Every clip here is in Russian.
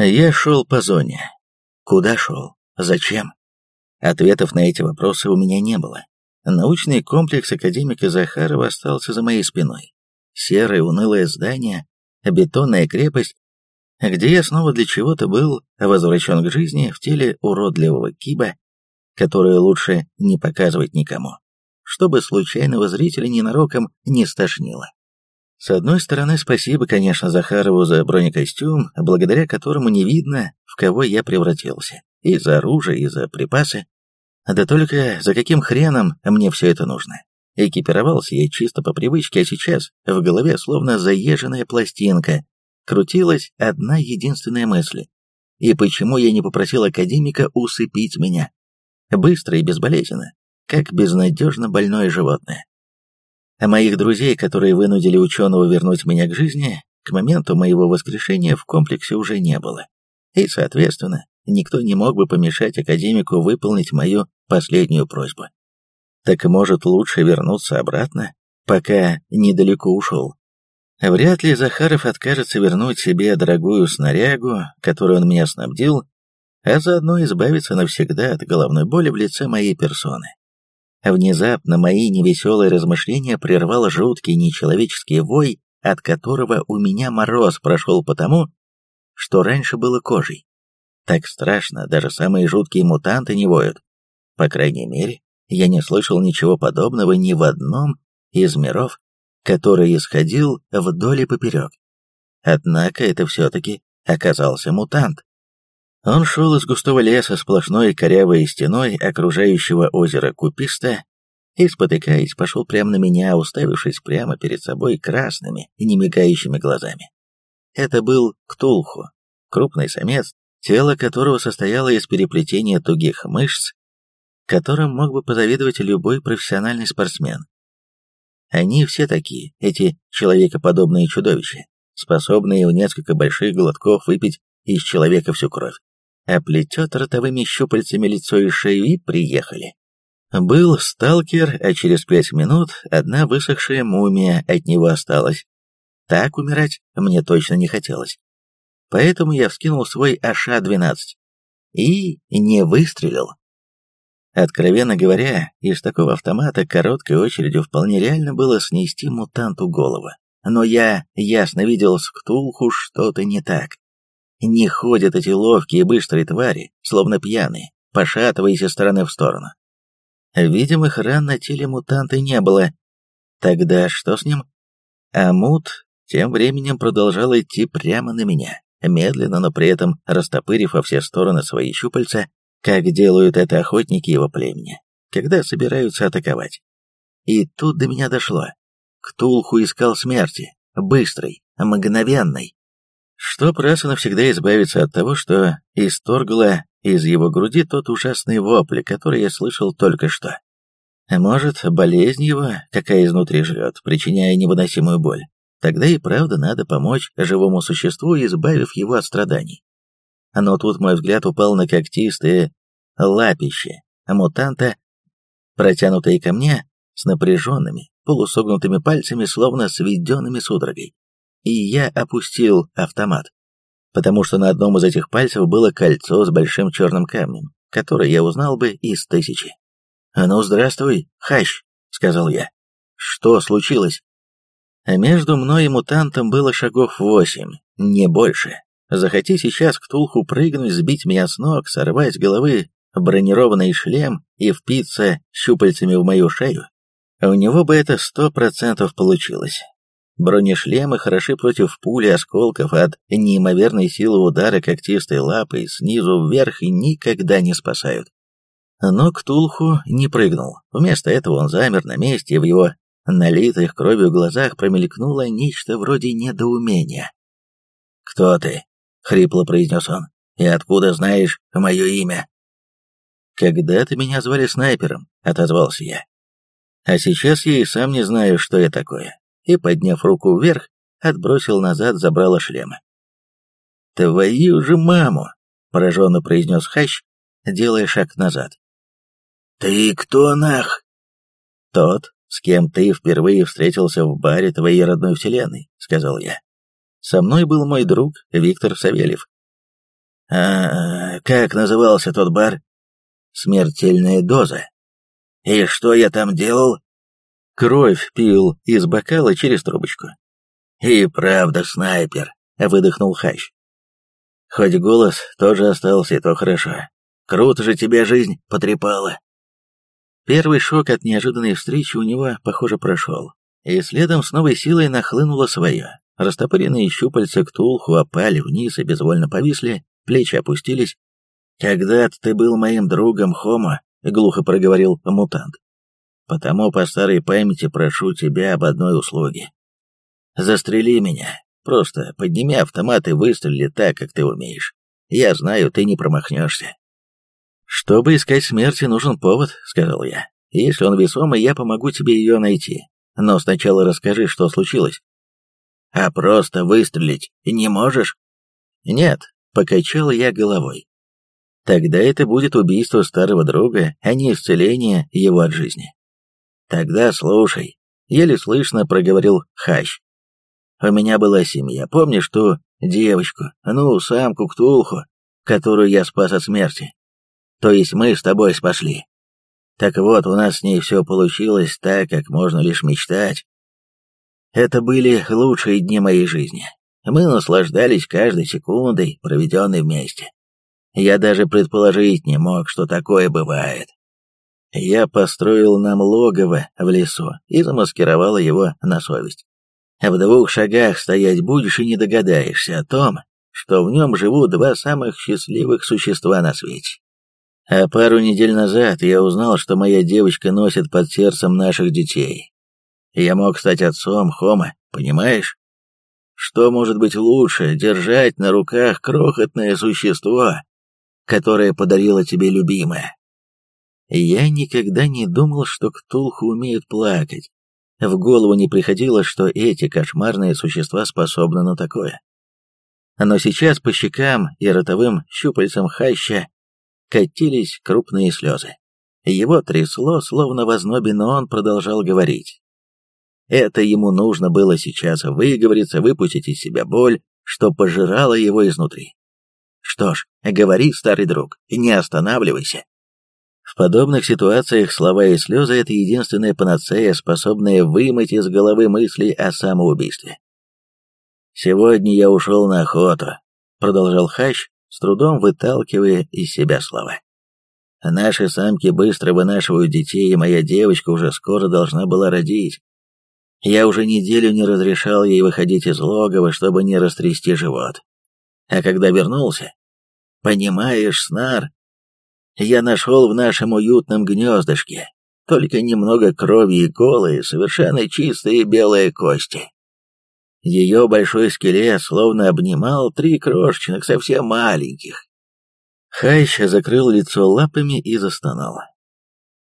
Я шел по зоне. Куда шел? Зачем? Ответов на эти вопросы у меня не было. Научный комплекс академика Захарова остался за моей спиной. Серое унылое здание, бетонная крепость, где я снова для чего-то был возвращен к жизни в теле уродливого киба, которое лучше не показывать никому, чтобы случайного зрителя ненароком не стошнило. С одной стороны, спасибо, конечно, Захарову за бронекостюм, благодаря которому не видно, в кого я превратился, и за оружие, и за припасы. Да только за каким хреном мне все это нужно? Экипировался я чисто по привычке, а сейчас в голове словно заезженная пластинка. Крутилась одна единственная мысль. И почему я не попросил академика усыпить меня? Быстро и безболезненно, как безнадежно больное животное. А моих друзей, которые вынудили ученого вернуть меня к жизни, к моменту моего воскрешения в комплексе уже не было. И, соответственно, никто не мог бы помешать академику выполнить мою последнюю просьбу. Так может лучше вернуться обратно, пока недалеко ушел. Вряд ли Захаров откажется вернуть себе дорогую снарягу, которую он меня снабдил, а заодно избавиться навсегда от головной боли в лице моей персоны. Внезапно мои невеселые размышления прервал жуткий нечеловеческий вой, от которого у меня мороз прошел потому, что раньше было кожей. Так страшно, даже самые жуткие мутанты не воют. По крайней мере, я не слышал ничего подобного ни в одном из миров, который исходил вдоль и поперек. Однако это все-таки оказался мутант. Он шел из густого леса сплошной корявой стеной окружающего озера Куписта и, спотыкаясь, пошел прямо на меня, уставившись прямо перед собой красными и немигающими глазами. Это был Ктулху, крупный самец, тело которого состояло из переплетения тугих мышц, которым мог бы позавидовать любой профессиональный спортсмен. Они все такие, эти человекоподобные чудовища, способные в несколько больших глотков выпить из человека всю кровь оплетет ротовыми щупальцами лицо и шею и приехали. Был сталкер, а через пять минут одна высохшая мумия от него осталась. Так умирать мне точно не хотелось. Поэтому я вскинул свой АШ-12 и не выстрелил. Откровенно говоря, из такого автомата короткой очередью вполне реально было снести мутанту голову. Но я ясно видел с Ктулху что-то не так. Не ходят эти ловкие и быстрые твари, словно пьяные, пошатываясь из стороны в сторону. Видимых ран на теле мутанта не было. Тогда что с ним? А мут тем временем продолжал идти прямо на меня, медленно, но при этом растопырив во все стороны свои щупальца, как делают это охотники его племени, когда собираются атаковать. И тут до меня дошло. Ктулху искал смерти, быстрой, мгновенной чтоб раз и навсегда избавиться от того, что исторгло из его груди тот ужасный вопль, который я слышал только что. Может, болезнь его, какая изнутри жрет, причиняя невыносимую боль. Тогда и правда надо помочь живому существу, избавив его от страданий. Но тут мой взгляд упал на когтистые лапище мутанта, протянутые ко мне с напряженными, полусогнутыми пальцами, словно сведенными судорогой и я опустил автомат, потому что на одном из этих пальцев было кольцо с большим черным камнем, которое я узнал бы из тысячи. «А «Ну, здравствуй, Хащ», — сказал я. «Что случилось?» А между мной и мутантом было шагов восемь, не больше. Захоти сейчас к Тулху прыгнуть, сбить меня с ног, сорвать с головы бронированный шлем и впиться щупальцами в мою шею, у него бы это сто процентов получилось. Бронешлемы хороши против пули, осколков от неимоверной силы удара когтистой лапой снизу вверх и никогда не спасают. Но Ктулху не прыгнул. Вместо этого он замер на месте, и в его налитых кровью глазах промелькнуло нечто вроде недоумения. «Кто ты?» — хрипло произнес он. «И откуда знаешь мое имя?» «Когда-то меня звали снайпером», — отозвался я. «А сейчас я и сам не знаю, что я такое и, подняв руку вверх, отбросил назад забрало шлема. «Твою же маму!» — пораженно произнес Хащ, делая шаг назад. «Ты кто нах?» «Тот, с кем ты впервые встретился в баре твоей родной вселенной», — сказал я. «Со мной был мой друг Виктор Савельев». А как назывался тот бар? Смертельная доза. И что я там делал? Кровь пил из бокала через трубочку. И правда снайпер, выдохнул Хащ. Хоть голос тоже остался, и то хорошо. Круто же тебя жизнь потрепала. Первый шок от неожиданной встречи у него, похоже, прошел. И следом с новой силой нахлынуло свое. Растопыренные щупальца ктулху опали вниз и безвольно повисли, плечи опустились. «Когда-то ты был моим другом, Хома», — глухо проговорил мутант. «Потому по старой памяти прошу тебя об одной услуге. Застрели меня, просто подними автомат и выстрели так, как ты умеешь. Я знаю, ты не промахнешься». «Чтобы искать смерти, нужен повод», — сказал я. «Если он весомый, я помогу тебе ее найти. Но сначала расскажи, что случилось». А просто выстрелить не можешь? Нет, покачал я головой. Тогда это будет убийство старого друга, а не исцеление его от жизни. Тогда слушай, еле слышно проговорил Хащ. У меня была семья, помнишь ту девочку, ну, самку Ктулху, которую я спас от смерти? То есть мы с тобой спасли. Так вот, у нас с ней все получилось так, как можно лишь мечтать. Это были лучшие дни моей жизни. Мы наслаждались каждой секундой, проведенной вместе. Я даже предположить не мог, что такое бывает. Я построил нам логово в лесу и замаскировал его на совесть. В двух шагах стоять будешь и не догадаешься о том, что в нем живут два самых счастливых существа на свете. А пару недель назад я узнал, что моя девочка носит под сердцем наших детей, я мог стать отцом Хома, понимаешь? Что может быть лучше держать на руках крохотное существо, которое подарило тебе любимое? Я никогда не думал, что ктулху умеют плакать. В голову не приходило, что эти кошмарные существа способны на такое. Но сейчас по щекам и ротовым щупальцам хаща катились крупные слезы. Его трясло, словно в ознобе, но он продолжал говорить. Это ему нужно было сейчас выговориться, выпустить из себя боль, что пожирала его изнутри. Что ж, говори, старый друг, не останавливайся. В подобных ситуациях слова и слезы – это единственная панацея, способная вымыть из головы мысли о самоубийстве. «Сегодня я ушел на охоту», — продолжал Хащ, с трудом выталкивая из себя слова. «Наши самки быстро вынашивают детей, и моя девочка уже скоро должна была родить. Я уже неделю не разрешал ей выходить из логова, чтобы не растрясти живот. А когда вернулся, понимаешь, Снар, я нашел в нашем уютном гнездышке только немного крови и голые, совершенно чистые белые кости. Ее большой скелет словно обнимал три крошечных, совсем маленьких. Хайща закрыл лицо лапами и застонал.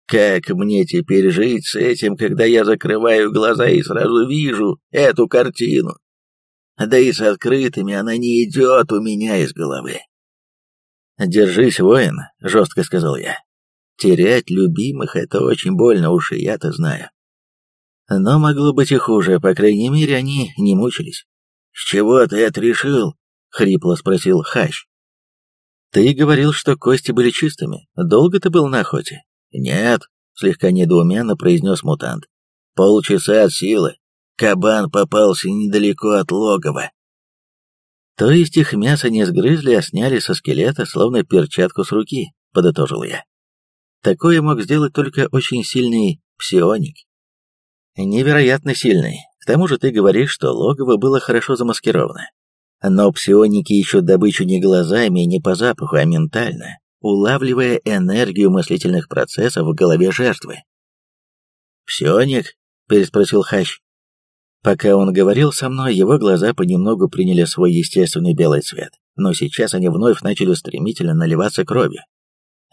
Как мне теперь жить с этим, когда я закрываю глаза и сразу вижу эту картину? Да и с открытыми она не идет у меня из головы. «Держись, воин», — жестко сказал я. «Терять любимых — это очень больно, уж и я-то знаю». Но могло быть и хуже, по крайней мере, они не мучились. «С чего ты это решил?» — хрипло спросил Хащ. «Ты говорил, что кости были чистыми. Долго ты был на охоте?» «Нет», — слегка недоуменно произнес мутант. «Полчаса от силы. Кабан попался недалеко от логова». «То есть их мясо не сгрызли, а сняли со скелета, словно перчатку с руки», — подытожил я. «Такое мог сделать только очень сильный псионик». «Невероятно сильный. К тому же ты говоришь, что логово было хорошо замаскировано. Но псионики ищут добычу не глазами, не по запаху, а ментально улавливая энергию мыслительных процессов в голове жертвы. «Псионик?» — переспросил Хащ. Пока он говорил со мной, его глаза понемногу приняли свой естественный белый цвет, но сейчас они вновь начали стремительно наливаться кровью.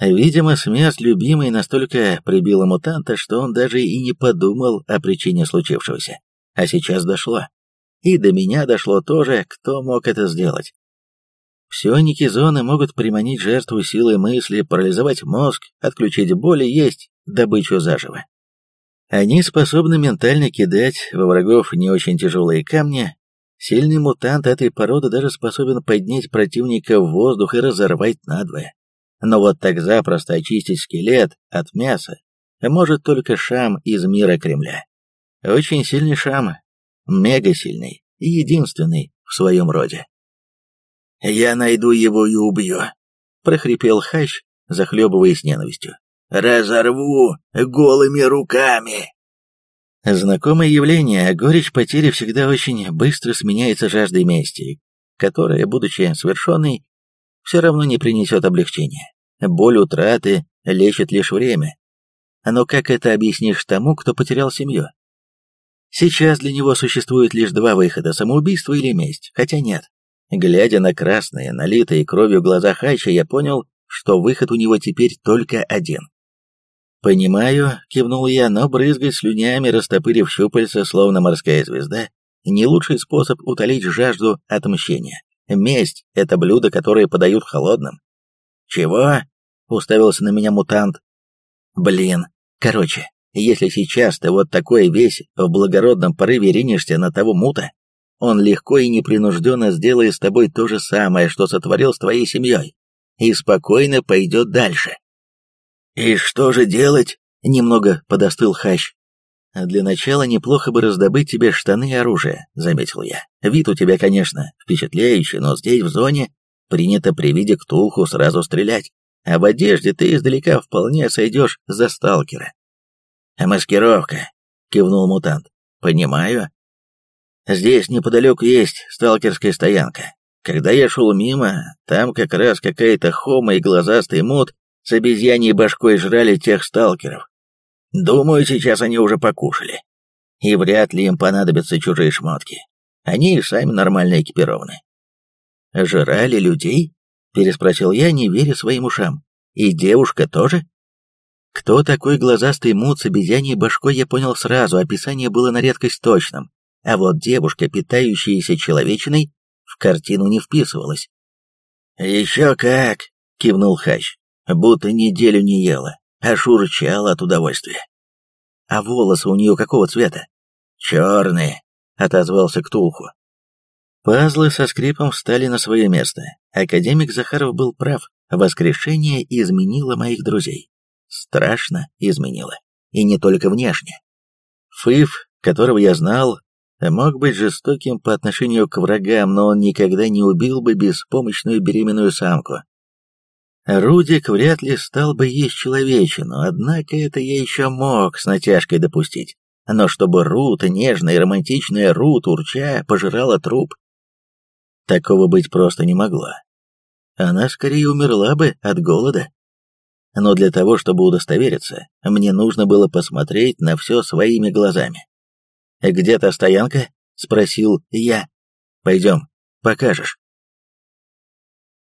Видимо, смерть любимой настолько прибила мутанта, что он даже и не подумал о причине случившегося. А сейчас дошло. И до меня дошло тоже, кто мог это сделать. Псионики зоны могут приманить жертву силой мысли, парализовать мозг, отключить боль и есть добычу заживо. Они способны ментально кидать во врагов не очень тяжелые камни, Сильный мутант этой породы даже способен поднять противника в воздух и разорвать надвое. Но вот так запросто очистить скелет от мяса может только Шам из мира Кремля. Очень сильный Шам, мега сильный и единственный в своем роде. «Я найду его и убью», — прохрипел Хащ, захлебываясь ненавистью. «Разорву голыми руками!» Знакомое явление, горечь потери всегда очень быстро сменяется жаждой мести, которая, будучи совершенной, все равно не принесет облегчения. Боль утраты лечит лишь время. Но как это объяснишь тому, кто потерял семью? Сейчас для него существует лишь два выхода – самоубийство или месть, хотя нет. Глядя на красные, налитые кровью глаза Хайча, я понял, что выход у него теперь только один. «Понимаю», — кивнул я, — «но брызгать слюнями, растопырив щупальца, словно морская звезда, не лучший способ утолить жажду отмщения. Месть — это блюдо, которое подают холодным». «Чего?» — уставился на меня мутант. «Блин, короче, если сейчас ты вот такой весь в благородном порыве ринешься на того мута, он легко и непринужденно сделает с тобой то же самое, что сотворил с твоей семьей, и спокойно пойдет дальше. «И что же делать?» — немного подостыл Хащ. «Для начала неплохо бы раздобыть тебе штаны и оружие», — заметил я. «Вид у тебя, конечно, впечатляющий, но здесь, в зоне, принято при виде ктулху сразу стрелять, а в одежде ты издалека вполне сойдешь за сталкера». «Маскировка», — кивнул мутант. «Понимаю. Здесь неподалеку есть сталкерская стоянка. Когда я шел мимо, там как раз какая-то хома и глазастый мут с обезьяньей башкой жрали тех сталкеров. Думаю, сейчас они уже покушали. И вряд ли им понадобятся чужие шмотки. Они и сами нормально экипированы. «Жрали людей?» — переспросил я, не веря своим ушам. «И девушка тоже?» Кто такой глазастый мут с обезьяньей башкой, я понял сразу, описание было на редкость точным. А вот девушка, питающаяся человечиной, в картину не вписывалась. «Еще как!» — кивнул Хач будто неделю не ела, аж урчала от удовольствия. А волосы у нее какого цвета? Черные, отозвался Ктулху. Пазлы со скрипом встали на свое место. Академик Захаров был прав. Воскрешение изменило моих друзей. Страшно изменило. И не только внешне. Фыф, которого я знал, мог быть жестоким по отношению к врагам, но он никогда не убил бы беспомощную беременную самку, Рудик вряд ли стал бы есть человечину, однако это я еще мог с натяжкой допустить. Но чтобы Рут, нежная и романтичная Рут, урча, пожирала труп, такого быть просто не могло. Она скорее умерла бы от голода. Но для того, чтобы удостовериться, мне нужно было посмотреть на все своими глазами. «Где та стоянка?» — спросил я. «Пойдем, покажешь».